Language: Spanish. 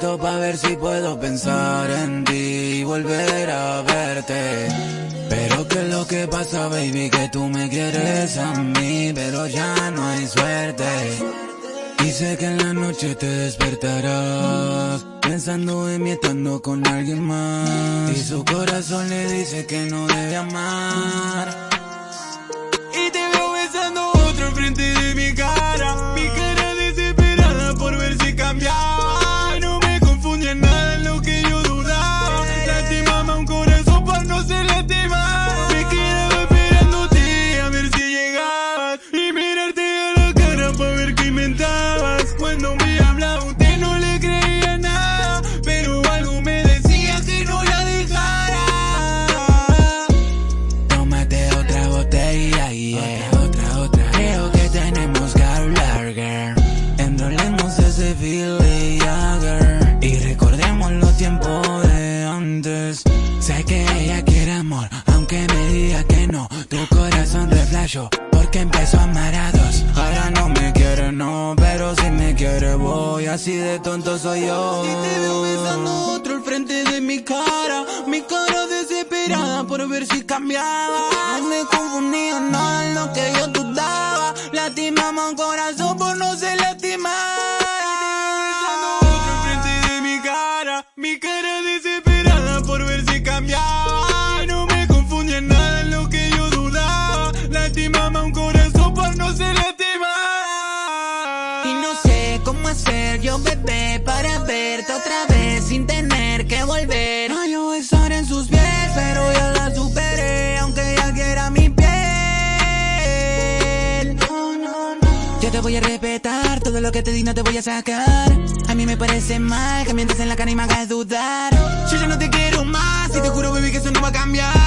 momento pa' ver si puedo pensar en ti y volver a verte. Pero qué es lo que pasa, baby, que tú me quieres a mí, pero ya no hay suerte. Y sé que en la noche te despertarás Pensando en mí estando con alguien más Y su corazón le dice que no debe amar Y recordemos los tiempos de antes. Sé que ella quiere amor, aunque me diga que no. Tu corazón reflejó porque empezó a amar a dos. Ahora no me quiere, no, pero si me quiere voy. Así de tonto soy yo. Y te veo besando otro al frente de mi cara. Mi cara desesperada por ver si cambiaba. No me confundía nada en lo que yo dudaba. Lastimamos corazón Mi cara desesperada por ver si cambiaba. No me confundía en nada en lo que yo dudaba. Lastimaba un corazón por no ser lastimada. Y no sé cómo hacer yo, bebé, para verte otra vez sin tener que volver. Yo te voy a respetar, todo lo que te di no te voy a sacar. A mí me parece mal que mientes en la cara y me hagas dudar. Yo ya no te quiero más y te juro, baby, que eso no va a cambiar.